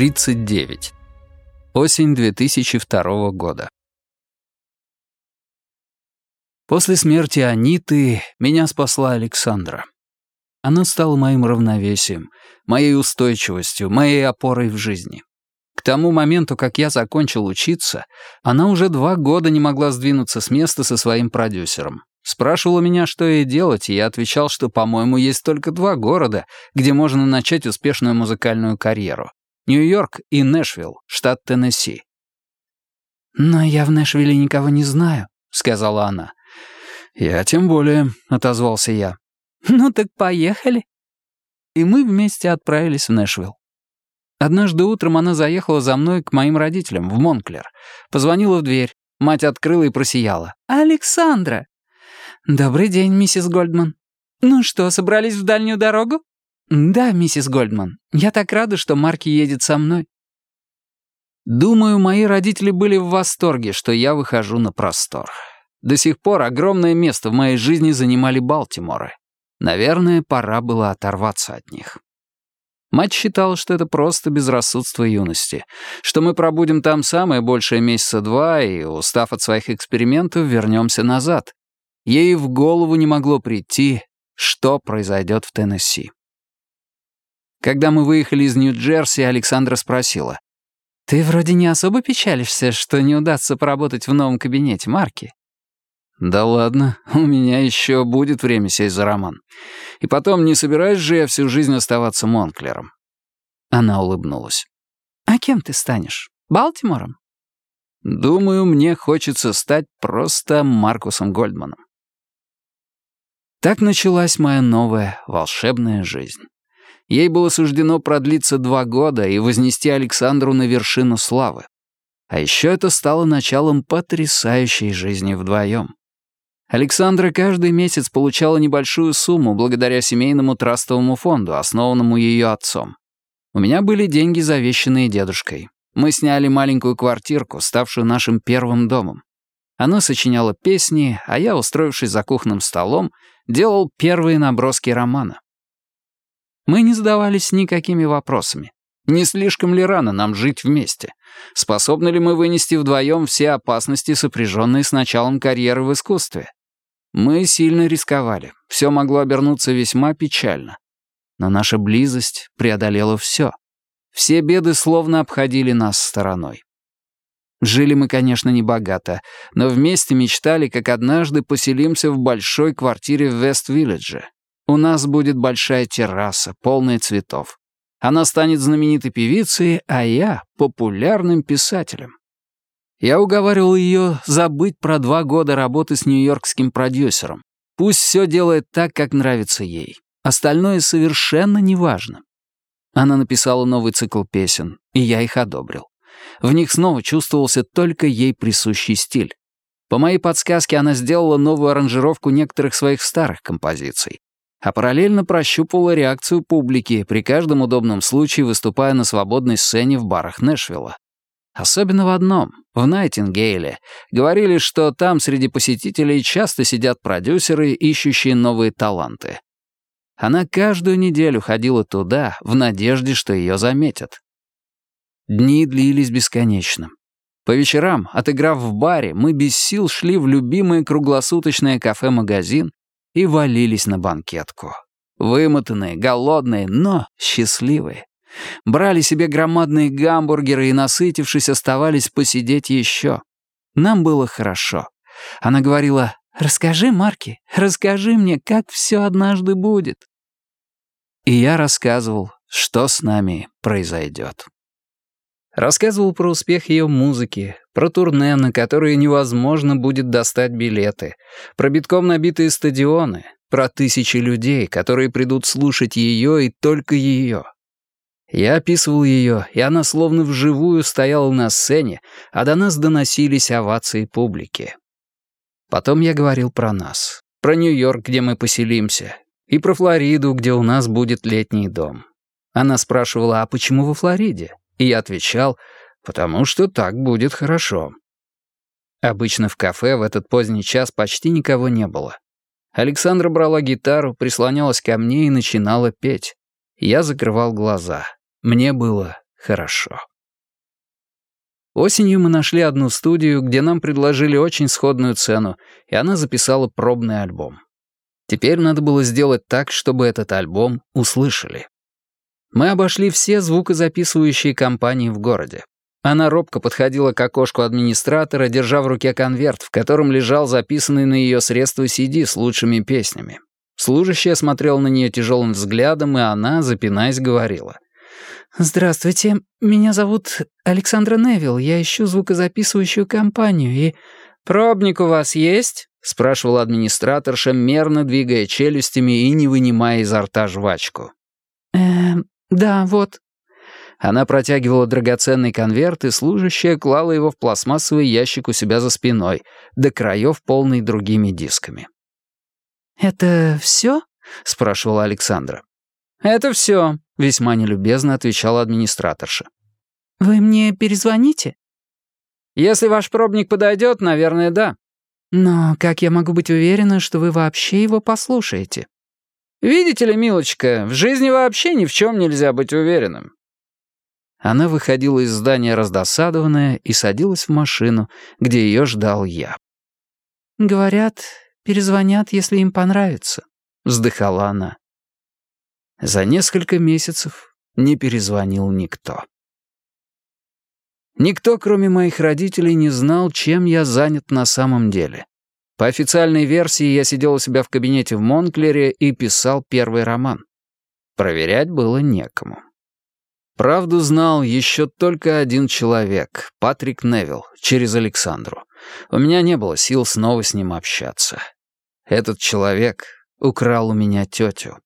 39. Осень 2002 года. После смерти Аниты меня спасла Александра. Она стала моим равновесием, моей устойчивостью, моей опорой в жизни. К тому моменту, как я закончил учиться, она уже два года не могла сдвинуться с места со своим продюсером. Спрашивала меня, что ей делать, и я отвечал, что, по-моему, есть только два города, где можно начать успешную музыкальную карьеру Нью-Йорк и Нэшвилл, штат Теннесси. «Но я в Нэшвилле никого не знаю», — сказала она. «Я тем более», — отозвался я. «Ну так поехали». И мы вместе отправились в Нэшвилл. Однажды утром она заехала за мной к моим родителям в Монклер. Позвонила в дверь. Мать открыла и просияла. «Александра!» «Добрый день, миссис Гольдман. Ну что, собрались в дальнюю дорогу?» «Да, миссис Гольдман, я так рада, что Марки едет со мной». Думаю, мои родители были в восторге, что я выхожу на простор. До сих пор огромное место в моей жизни занимали Балтиморы. Наверное, пора было оторваться от них. Мать считала, что это просто безрассудство юности, что мы пробудем там самое большее месяца два и, устав от своих экспериментов, вернемся назад. Ей в голову не могло прийти, что произойдет в Теннесси. Когда мы выехали из Нью-Джерси, Александра спросила. «Ты вроде не особо печалишься, что не удастся поработать в новом кабинете Марки?» «Да ладно, у меня еще будет время сесть за роман. И потом, не собираюсь же я всю жизнь оставаться Монклером». Она улыбнулась. «А кем ты станешь? Балтимором?» «Думаю, мне хочется стать просто Маркусом Гольдманом». Так началась моя новая волшебная жизнь. Ей было суждено продлиться два года и вознести Александру на вершину славы. А еще это стало началом потрясающей жизни вдвоем. Александра каждый месяц получала небольшую сумму благодаря семейному трастовому фонду, основанному ее отцом. У меня были деньги, завещанные дедушкой. Мы сняли маленькую квартирку, ставшую нашим первым домом. Она сочиняла песни, а я, устроившись за кухонным столом, делал первые наброски романа. Мы не задавались никакими вопросами. Не слишком ли рано нам жить вместе? Способны ли мы вынести вдвоем все опасности, сопряженные с началом карьеры в искусстве? Мы сильно рисковали. Все могло обернуться весьма печально. Но наша близость преодолела все. Все беды словно обходили нас стороной. Жили мы, конечно, не богато, но вместе мечтали, как однажды поселимся в большой квартире в Вест-Вилледже, у нас будет большая терраса, полная цветов. Она станет знаменитой певицей, а я — популярным писателем. Я уговаривал ее забыть про два года работы с нью-йоркским продюсером. Пусть все делает так, как нравится ей. Остальное совершенно неважно. Она написала новый цикл песен, и я их одобрил. В них снова чувствовался только ей присущий стиль. По моей подсказке она сделала новую аранжировку некоторых своих старых композиций а параллельно прощупывала реакцию публики, при каждом удобном случае выступая на свободной сцене в барах Нэшвилла. Особенно в одном, в Найтингейле, говорили, что там среди посетителей часто сидят продюсеры, ищущие новые таланты. Она каждую неделю ходила туда, в надежде, что ее заметят. Дни длились бесконечно. По вечерам, отыграв в баре, мы без сил шли в любимое круглосуточное кафе-магазин и валились на банкетку. Вымотанные, голодные, но счастливые. Брали себе громадные гамбургеры и, насытившись, оставались посидеть еще. Нам было хорошо. Она говорила, «Расскажи, Марки, расскажи мне, как все однажды будет». И я рассказывал, что с нами произойдет. Рассказывал про успех ее музыки, про турне, на которые невозможно будет достать билеты, про битком набитые стадионы, про тысячи людей, которые придут слушать ее и только ее. Я описывал ее, и она словно вживую стояла на сцене, а до нас доносились овации публики. Потом я говорил про нас, про Нью-Йорк, где мы поселимся, и про Флориду, где у нас будет летний дом. Она спрашивала, а почему во Флориде? И я отвечал, потому что так будет хорошо. Обычно в кафе в этот поздний час почти никого не было. Александра брала гитару, прислонялась ко мне и начинала петь. Я закрывал глаза. Мне было хорошо. Осенью мы нашли одну студию, где нам предложили очень сходную цену, и она записала пробный альбом. Теперь надо было сделать так, чтобы этот альбом услышали. Мы обошли все звукозаписывающие компании в городе. Она робко подходила к окошку администратора, держа в руке конверт, в котором лежал записанный на ее средства CD с лучшими песнями. Служащая смотрел на нее тяжелым взглядом, и она, запинаясь, говорила. «Здравствуйте, меня зовут Александра Невилл, я ищу звукозаписывающую компанию, и...» «Пробник у вас есть?» — спрашивал администраторша, мерно двигая челюстями и не вынимая изо рта жвачку. «Эм, да, вот». Она протягивала драгоценный конверт, и служащая клала его в пластмассовый ящик у себя за спиной, до краев полный другими дисками. «Это все?» — спрашивала Александра. «Это все», — весьма нелюбезно отвечала администраторша. «Вы мне перезвоните?» «Если ваш пробник подойдет, наверное, да». «Но как я могу быть уверена, что вы вообще его послушаете?» «Видите ли, милочка, в жизни вообще ни в чем нельзя быть уверенным». Она выходила из здания раздосадованная и садилась в машину, где ее ждал я. «Говорят, перезвонят, если им понравится», — вздыхала она. За несколько месяцев не перезвонил никто. Никто, кроме моих родителей, не знал, чем я занят на самом деле. По официальной версии, я сидел у себя в кабинете в Монклере и писал первый роман. Проверять было некому. Правду знал еще только один человек, Патрик Невилл, через Александру. У меня не было сил снова с ним общаться. Этот человек украл у меня тетю.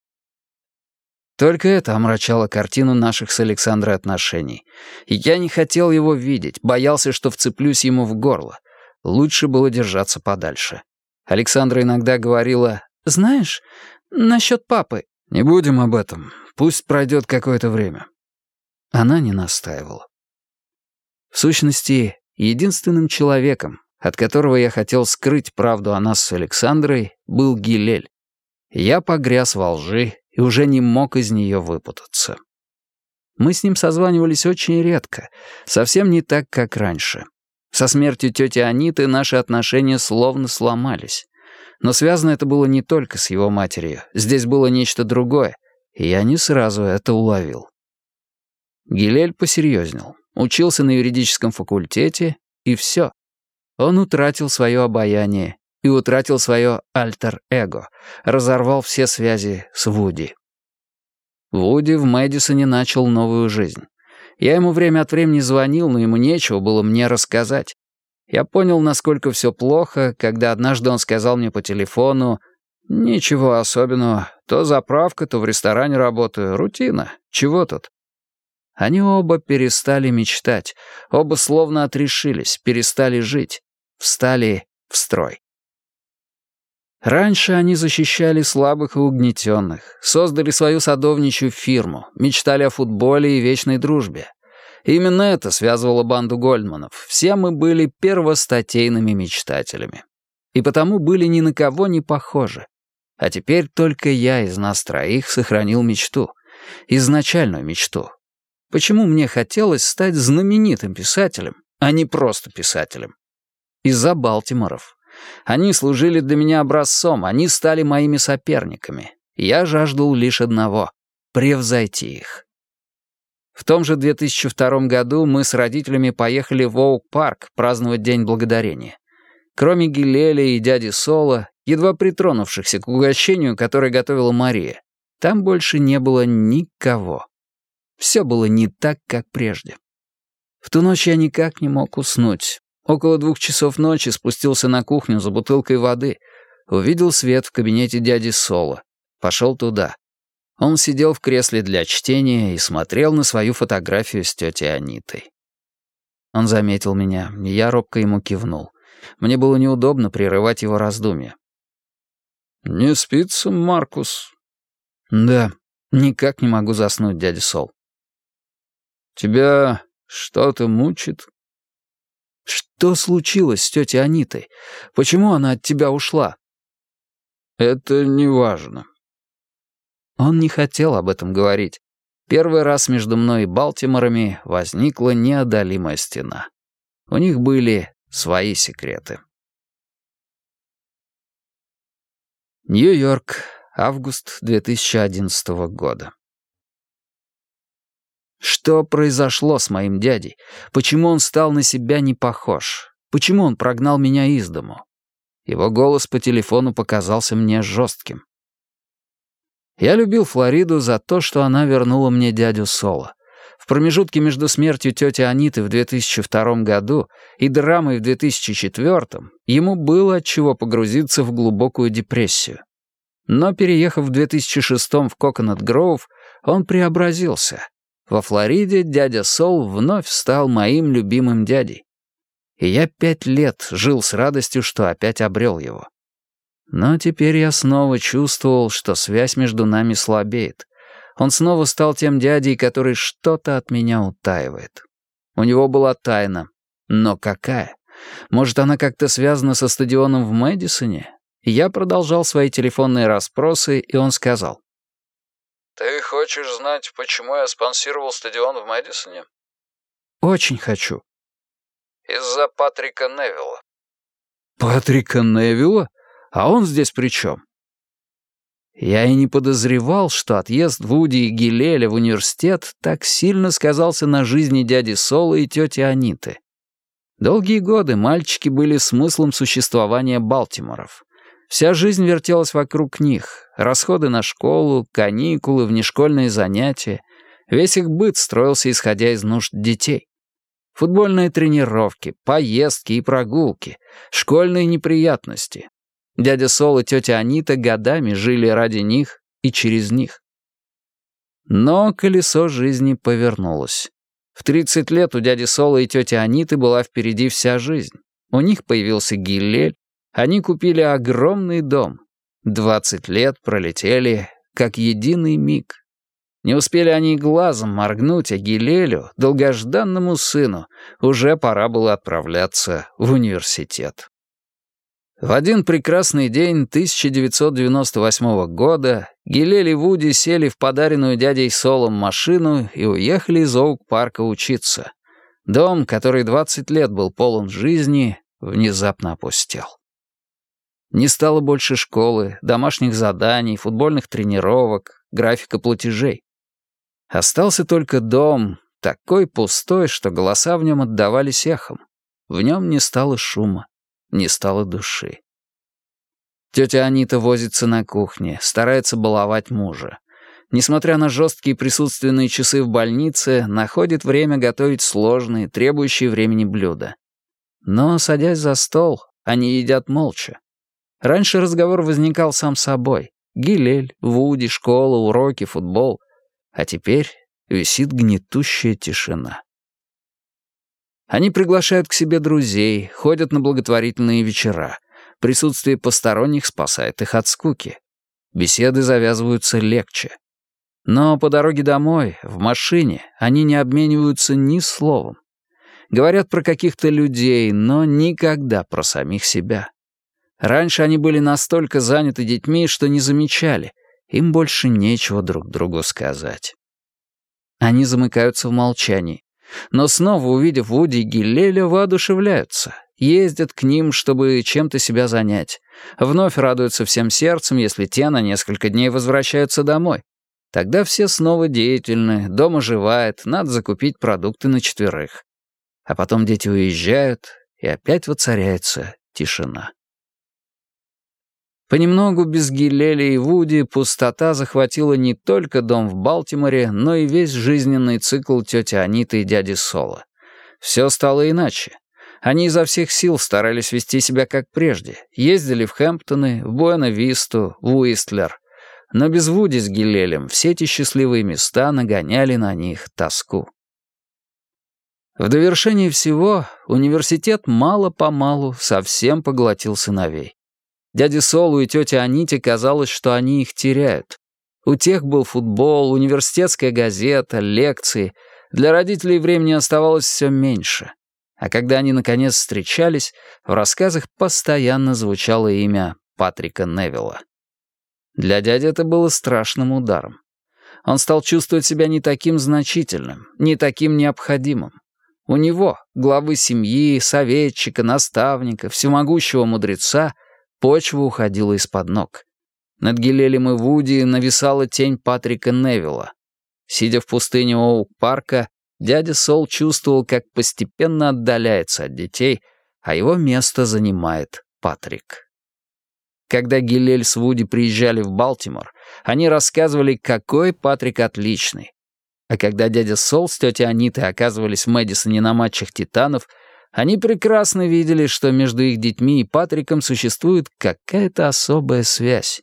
Только это омрачало картину наших с Александрой отношений. Я не хотел его видеть, боялся, что вцеплюсь ему в горло. Лучше было держаться подальше. Александра иногда говорила, «Знаешь, насчет папы...» «Не будем об этом. Пусть пройдет какое-то время». Она не настаивала. В сущности, единственным человеком, от которого я хотел скрыть правду о нас с Александрой, был Гилель. Я погряз во лжи и уже не мог из нее выпутаться. Мы с ним созванивались очень редко, совсем не так, как раньше. Со смертью тети Аниты наши отношения словно сломались. Но связано это было не только с его матерью, здесь было нечто другое, и я не сразу это уловил. Гилель посерьезнел, учился на юридическом факультете, и все. Он утратил свое обаяние и утратил свое альтер-эго, разорвал все связи с Вуди. Вуди в Мэдисоне начал новую жизнь. Я ему время от времени звонил, но ему нечего было мне рассказать. Я понял, насколько все плохо, когда однажды он сказал мне по телефону, «Ничего особенного. То заправка, то в ресторане работаю. Рутина. Чего тут?» Они оба перестали мечтать, оба словно отрешились, перестали жить, встали в строй. Раньше они защищали слабых и угнетенных, создали свою садовничью фирму, мечтали о футболе и вечной дружбе. именно это связывало банду Гольдманов. Все мы были первостатейными мечтателями. И потому были ни на кого не похожи. А теперь только я из нас троих сохранил мечту. Изначальную мечту. Почему мне хотелось стать знаменитым писателем, а не просто писателем? Из-за Балтиморов. Они служили для меня образцом, они стали моими соперниками. Я жаждал лишь одного — превзойти их. В том же 2002 году мы с родителями поехали в Оук-парк праздновать День Благодарения. Кроме Гилеля и дяди Соло, едва притронувшихся к угощению, которое готовила Мария, там больше не было никого. Все было не так, как прежде. В ту ночь я никак не мог уснуть. Около двух часов ночи спустился на кухню за бутылкой воды, увидел свет в кабинете дяди Соло, пошел туда. Он сидел в кресле для чтения и смотрел на свою фотографию с тетей Анитой. Он заметил меня, и я робко ему кивнул. Мне было неудобно прерывать его раздумья. «Не спится, Маркус?» «Да, никак не могу заснуть, дядя Сол». «Тебя что-то мучит?» «Что случилось с тетей Анитой? Почему она от тебя ушла?» «Это не важно». Он не хотел об этом говорить. Первый раз между мной и Балтиморами возникла неодолимая стена. У них были свои секреты. Нью-Йорк, август 2011 года. Что произошло с моим дядей? Почему он стал на себя не похож? Почему он прогнал меня из дому? Его голос по телефону показался мне жестким. Я любил Флориду за то, что она вернула мне дядю Соло. В промежутке между смертью тети Аниты в 2002 году и драмой в 2004 ему было от чего погрузиться в глубокую депрессию. Но, переехав в 2006 в Коконат Гроув, он преобразился. Во Флориде дядя Сол вновь стал моим любимым дядей. И я пять лет жил с радостью, что опять обрел его. Но теперь я снова чувствовал, что связь между нами слабеет. Он снова стал тем дядей, который что-то от меня утаивает. У него была тайна. Но какая? Может, она как-то связана со стадионом в Мэдисоне? Я продолжал свои телефонные расспросы, и он сказал. «Ты хочешь знать, почему я спонсировал стадион в Мэдисоне?» «Очень хочу». «Из-за Патрика Невилла». «Патрика Невилла? А он здесь при чем?» Я и не подозревал, что отъезд Вуди и Гилеля в университет так сильно сказался на жизни дяди Соло и тети Аниты. Долгие годы мальчики были смыслом существования Балтиморов. Вся жизнь вертелась вокруг них. Расходы на школу, каникулы, внешкольные занятия. Весь их быт строился, исходя из нужд детей. Футбольные тренировки, поездки и прогулки, школьные неприятности, Дядя Сол и тетя Анита годами жили ради них и через них. Но колесо жизни повернулось. В 30 лет у дяди Сола и тети Аниты была впереди вся жизнь. У них появился Гиллель, они купили огромный дом. 20 лет пролетели, как единый миг. Не успели они глазом моргнуть, а Гилелю, долгожданному сыну, уже пора было отправляться в университет. В один прекрасный день 1998 года Гилель и Вуди сели в подаренную дядей Солом машину и уехали из Оук-парка учиться. Дом, который 20 лет был полон жизни, внезапно опустел. Не стало больше школы, домашних заданий, футбольных тренировок, графика платежей. Остался только дом, такой пустой, что голоса в нем отдавались эхом. В нем не стало шума не стало души. Тетя Анита возится на кухне, старается баловать мужа. Несмотря на жесткие присутственные часы в больнице, находит время готовить сложные, требующие времени блюда. Но, садясь за стол, они едят молча. Раньше разговор возникал сам собой. Гилель, Вуди, школа, уроки, футбол. А теперь висит гнетущая тишина. Они приглашают к себе друзей, ходят на благотворительные вечера. Присутствие посторонних спасает их от скуки. Беседы завязываются легче. Но по дороге домой, в машине, они не обмениваются ни словом. Говорят про каких-то людей, но никогда про самих себя. Раньше они были настолько заняты детьми, что не замечали. Им больше нечего друг другу сказать. Они замыкаются в молчании, но снова, увидев Вуди и Гиллеля, воодушевляются, ездят к ним, чтобы чем-то себя занять. Вновь радуются всем сердцем, если те на несколько дней возвращаются домой. Тогда все снова деятельны, дом оживает, надо закупить продукты на четверых. А потом дети уезжают, и опять воцаряется тишина. Понемногу без Гилеля и Вуди пустота захватила не только дом в Балтиморе, но и весь жизненный цикл тети Аниты и дяди Соло. Все стало иначе. Они изо всех сил старались вести себя как прежде. Ездили в Хэмптоны, в Буэна-Висту, в Уистлер. Но без Вуди с Гилелем все эти счастливые места нагоняли на них тоску. В довершение всего университет мало-помалу совсем поглотил сыновей. Дяде Солу и тете Аните казалось, что они их теряют. У тех был футбол, университетская газета, лекции. Для родителей времени оставалось все меньше. А когда они наконец встречались, в рассказах постоянно звучало имя Патрика Невилла. Для дяди это было страшным ударом. Он стал чувствовать себя не таким значительным, не таким необходимым. У него, главы семьи, советчика, наставника, всемогущего мудреца, почва уходила из-под ног. Над Гилелем и Вуди нависала тень Патрика Невилла. Сидя в пустыне Оук-парка, дядя Сол чувствовал, как постепенно отдаляется от детей, а его место занимает Патрик. Когда Гилель с Вуди приезжали в Балтимор, они рассказывали, какой Патрик отличный, а когда дядя Сол с тетей Анитой оказывались в Мэдисоне на матчах «Титанов», они прекрасно видели, что между их детьми и Патриком существует какая-то особая связь.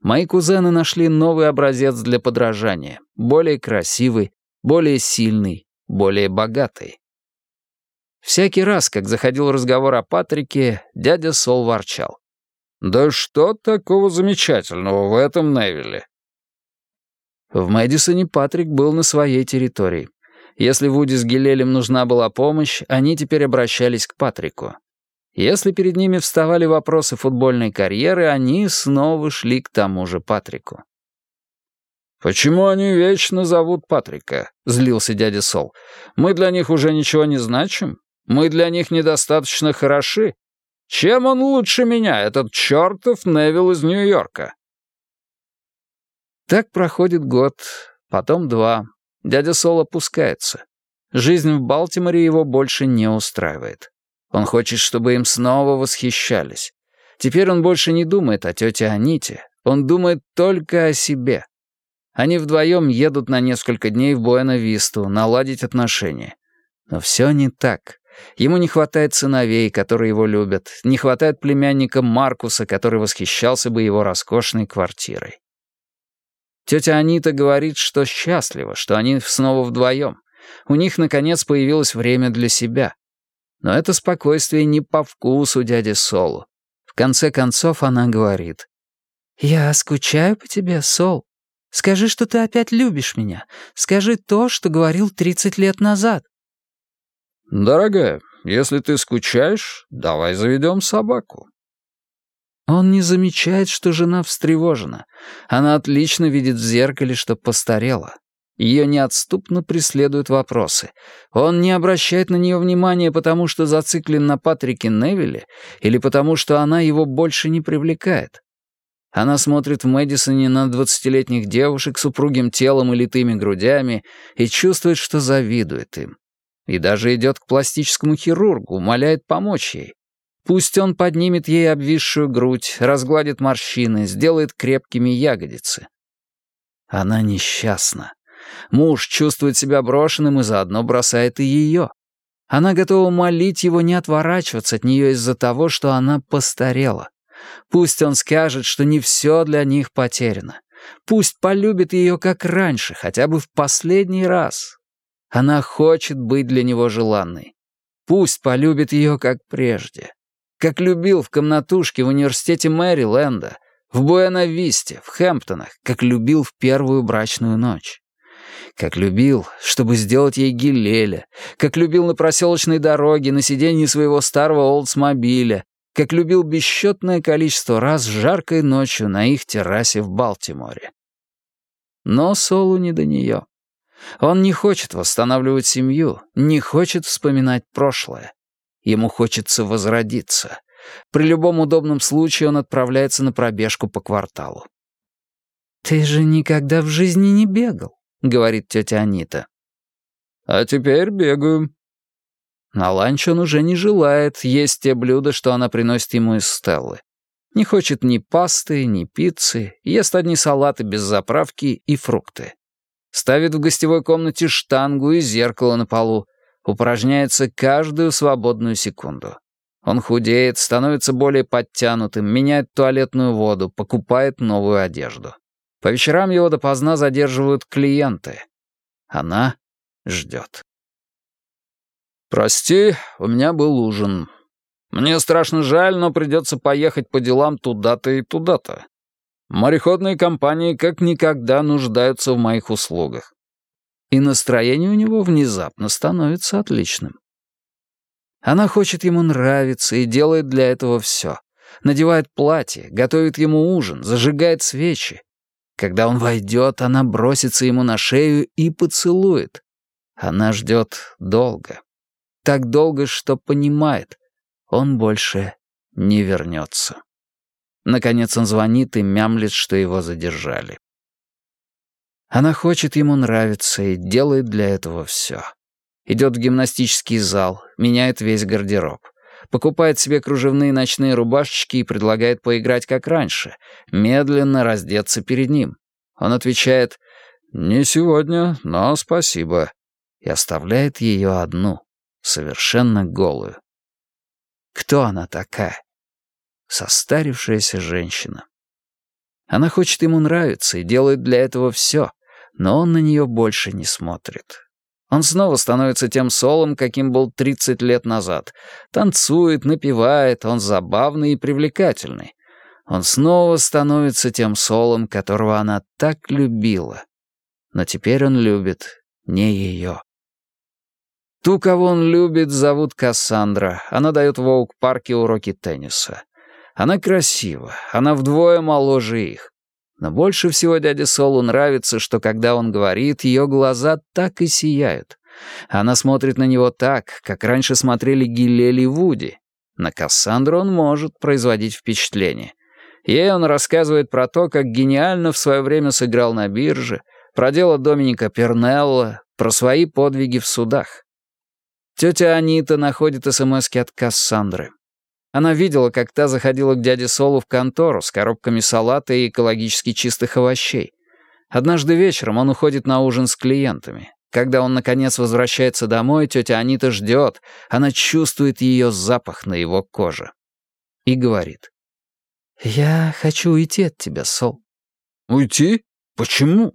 Мои кузены нашли новый образец для подражания, более красивый, более сильный, более богатый. Всякий раз, как заходил разговор о Патрике, дядя Сол ворчал. «Да что такого замечательного в этом Невиле? В Мэдисоне Патрик был на своей территории. Если Вуди с Гилелем нужна была помощь, они теперь обращались к Патрику. Если перед ними вставали вопросы футбольной карьеры, они снова шли к тому же Патрику. «Почему они вечно зовут Патрика?» — злился дядя Сол. «Мы для них уже ничего не значим? Мы для них недостаточно хороши? Чем он лучше меня, этот чертов Невилл из Нью-Йорка?» Так проходит год, потом два. Дядя Сол опускается. Жизнь в Балтиморе его больше не устраивает. Он хочет, чтобы им снова восхищались. Теперь он больше не думает о тете Аните. Он думает только о себе. Они вдвоем едут на несколько дней в Буэна-Висту, наладить отношения. Но все не так. Ему не хватает сыновей, которые его любят, не хватает племянника Маркуса, который восхищался бы его роскошной квартирой. Тетя Анита говорит, что счастлива, что они снова вдвоем. У них, наконец, появилось время для себя. Но это спокойствие не по вкусу дяди Солу. В конце концов она говорит. «Я скучаю по тебе, Сол. Скажи, что ты опять любишь меня. Скажи то, что говорил 30 лет назад». «Дорогая, если ты скучаешь, давай заведем собаку». Он не замечает, что жена встревожена. Она отлично видит в зеркале, что постарела. Ее неотступно преследуют вопросы. Он не обращает на нее внимания, потому что зациклен на Патрике Невилле или потому что она его больше не привлекает. Она смотрит в Мэдисоне на двадцатилетних девушек с упругим телом и литыми грудями и чувствует, что завидует им. И даже идет к пластическому хирургу, умоляет помочь ей. Пусть он поднимет ей обвисшую грудь, разгладит морщины, сделает крепкими ягодицы. Она несчастна. Муж чувствует себя брошенным и заодно бросает и ее. Она готова молить его не отворачиваться от нее из-за того, что она постарела. Пусть он скажет, что не все для них потеряно. Пусть полюбит ее как раньше, хотя бы в последний раз. Она хочет быть для него желанной. Пусть полюбит ее как прежде как любил в комнатушке в университете Мэриленда, в Буэна-Висте, в Хэмптонах, как любил в первую брачную ночь. Как любил, чтобы сделать ей гилеля, как любил на проселочной дороге, на сиденье своего старого Олдсмобиля, как любил бесчетное количество раз жаркой ночью на их террасе в Балтиморе. Но Солу не до нее. Он не хочет восстанавливать семью, не хочет вспоминать прошлое. Ему хочется возродиться. При любом удобном случае он отправляется на пробежку по кварталу. «Ты же никогда в жизни не бегал», — говорит тетя Анита. «А теперь бегаю». На ланч он уже не желает есть те блюда, что она приносит ему из Стеллы. Не хочет ни пасты, ни пиццы, ест одни салаты без заправки и фрукты. Ставит в гостевой комнате штангу и зеркало на полу, упражняется каждую свободную секунду. Он худеет, становится более подтянутым, меняет туалетную воду, покупает новую одежду. По вечерам его допоздна задерживают клиенты. Она ждет. «Прости, у меня был ужин. Мне страшно жаль, но придется поехать по делам туда-то и туда-то. Мореходные компании как никогда нуждаются в моих услугах. И настроение у него внезапно становится отличным. Она хочет ему нравиться и делает для этого все. Надевает платье, готовит ему ужин, зажигает свечи. Когда он войдет, она бросится ему на шею и поцелует. Она ждет долго. Так долго, что понимает, он больше не вернется. Наконец он звонит и мямлет, что его задержали. Она хочет ему нравиться и делает для этого все. Идет в гимнастический зал, меняет весь гардероб. Покупает себе кружевные ночные рубашечки и предлагает поиграть как раньше, медленно раздеться перед ним. Он отвечает «Не сегодня, но спасибо» и оставляет ее одну, совершенно голую. Кто она такая? Состарившаяся женщина. Она хочет ему нравиться и делает для этого все, но он на нее больше не смотрит. Он снова становится тем солом, каким был 30 лет назад. Танцует, напевает, он забавный и привлекательный. Он снова становится тем солом, которого она так любила. Но теперь он любит не ее. Ту, кого он любит, зовут Кассандра. Она дает в Оук-парке уроки тенниса. Она красива, она вдвое моложе их. Но больше всего дяде Солу нравится, что когда он говорит, ее глаза так и сияют. Она смотрит на него так, как раньше смотрели Гилель и Вуди. На Кассандру он может производить впечатление. Ей он рассказывает про то, как гениально в свое время сыграл на бирже, про дело Доминика Пернелла, про свои подвиги в судах. Тетя Анита находит СМСки от Кассандры. Она видела, как та заходила к дяде Солу в контору с коробками салата и экологически чистых овощей. Однажды вечером он уходит на ужин с клиентами. Когда он, наконец, возвращается домой, тетя Анита ждет. Она чувствует ее запах на его коже. И говорит. «Я хочу уйти от тебя, Сол». «Уйти? Почему?»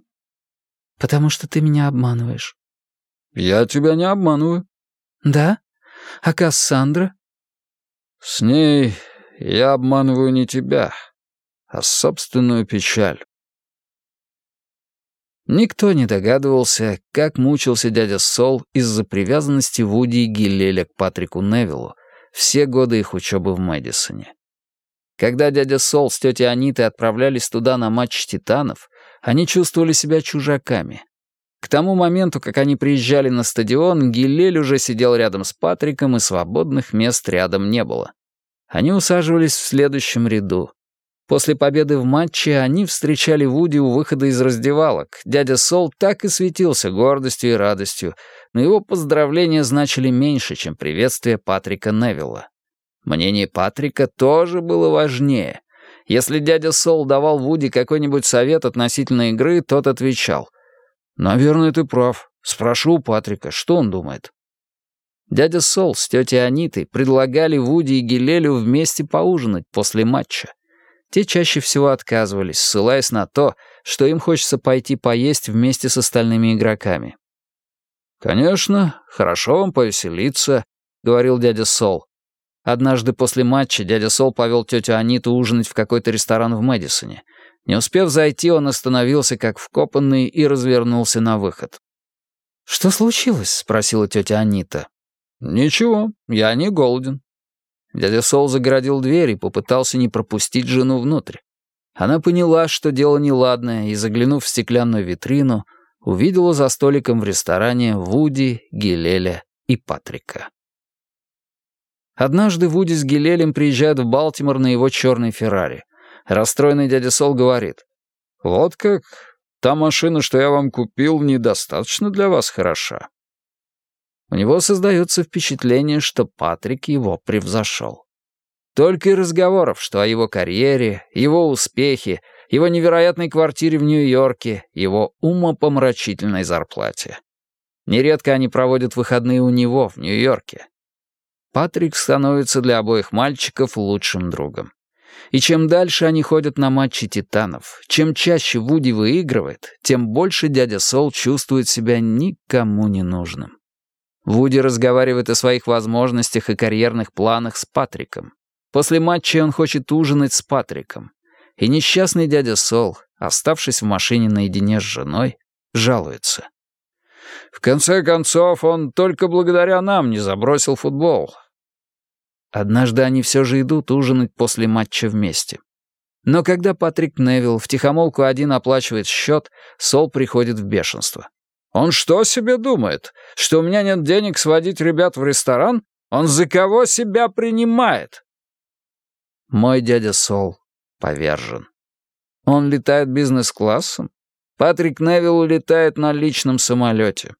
«Потому что ты меня обманываешь». «Я тебя не обманываю». «Да? А Кассандра?» «С ней я обманываю не тебя, а собственную печаль». Никто не догадывался, как мучился дядя Сол из-за привязанности Вуди и Гиллеля к Патрику Невиллу все годы их учебы в Мэдисоне. Когда дядя Сол с тетей Анитой отправлялись туда на матч «Титанов», они чувствовали себя чужаками, к тому моменту, как они приезжали на стадион, Гилель уже сидел рядом с Патриком, и свободных мест рядом не было. Они усаживались в следующем ряду. После победы в матче они встречали Вуди у выхода из раздевалок. Дядя Сол так и светился гордостью и радостью, но его поздравления значили меньше, чем приветствие Патрика Невилла. Мнение Патрика тоже было важнее. Если дядя Сол давал Вуди какой-нибудь совет относительно игры, тот отвечал — «Наверное, ты прав. Спрошу у Патрика, что он думает». Дядя Сол с тетей Анитой предлагали Вуди и Гилелю вместе поужинать после матча. Те чаще всего отказывались, ссылаясь на то, что им хочется пойти поесть вместе с остальными игроками. «Конечно, хорошо вам повеселиться», — говорил дядя Сол. Однажды после матча дядя Сол повел тетю Аниту ужинать в какой-то ресторан в Мэдисоне — не успев зайти, он остановился как вкопанный и развернулся на выход. «Что случилось?» — спросила тетя Анита. «Ничего, я не голоден». Дядя Сол загородил дверь и попытался не пропустить жену внутрь. Она поняла, что дело неладное, и, заглянув в стеклянную витрину, увидела за столиком в ресторане Вуди, Гилеля и Патрика. Однажды Вуди с Гилелем приезжают в Балтимор на его черной Феррари. Расстроенный дядя Сол говорит. «Вот как? Та машина, что я вам купил, недостаточно для вас хороша». У него создается впечатление, что Патрик его превзошел. Только и разговоров, что о его карьере, его успехе, его невероятной квартире в Нью-Йорке, его умопомрачительной зарплате. Нередко они проводят выходные у него в Нью-Йорке. Патрик становится для обоих мальчиков лучшим другом. И чем дальше они ходят на матчи «Титанов», чем чаще Вуди выигрывает, тем больше дядя Сол чувствует себя никому не нужным. Вуди разговаривает о своих возможностях и карьерных планах с Патриком. После матча он хочет ужинать с Патриком. И несчастный дядя Сол, оставшись в машине наедине с женой, жалуется. В конце концов, он только благодаря нам не забросил футбол. Однажды они все же идут ужинать после матча вместе. Но когда Патрик Невилл втихомолку один оплачивает счет, Сол приходит в бешенство. «Он что себе думает? Что у меня нет денег сводить ребят в ресторан? Он за кого себя принимает?» Мой дядя Сол повержен. Он летает бизнес-классом. Патрик Невилл летает на личном самолете.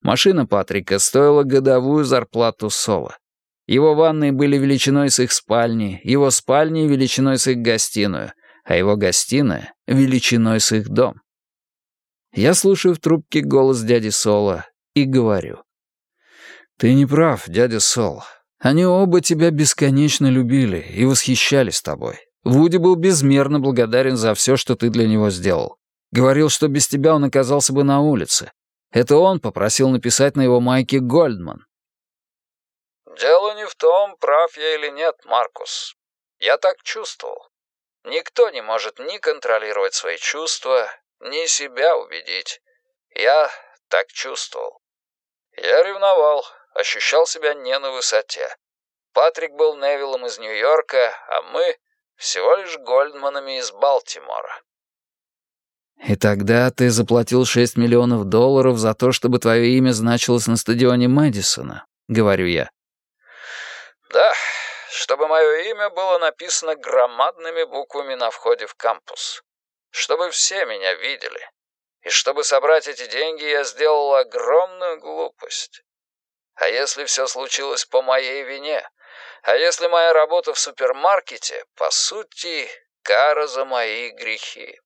Машина Патрика стоила годовую зарплату Сола. Его ванные были величиной с их спальни, его спальни величиной с их гостиную, а его гостиная — величиной с их дом. Я слушаю в трубке голос дяди Сола и говорю. «Ты не прав, дядя Сол. Они оба тебя бесконечно любили и восхищались тобой. Вуди был безмерно благодарен за все, что ты для него сделал. Говорил, что без тебя он оказался бы на улице. Это он попросил написать на его майке «Гольдман». «Дело не в том, прав я или нет, Маркус. Я так чувствовал. Никто не может ни контролировать свои чувства, ни себя убедить. Я так чувствовал. Я ревновал, ощущал себя не на высоте. Патрик был Невиллом из Нью-Йорка, а мы всего лишь Гольдманами из Балтимора. И тогда ты заплатил 6 миллионов долларов за то, чтобы твое имя значилось на стадионе Мэдисона, говорю я. Да, чтобы мое имя было написано громадными буквами на входе в кампус. Чтобы все меня видели. И чтобы собрать эти деньги, я сделал огромную глупость. А если все случилось по моей вине? А если моя работа в супермаркете, по сути, кара за мои грехи?